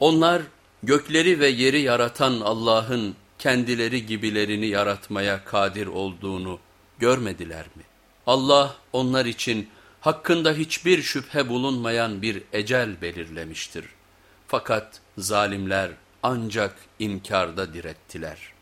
Onlar gökleri ve yeri yaratan Allah'ın kendileri gibilerini yaratmaya kadir olduğunu görmediler mi? Allah onlar için hakkında hiçbir şüphe bulunmayan bir ecel belirlemiştir. Fakat zalimler ancak inkarda direttiler.''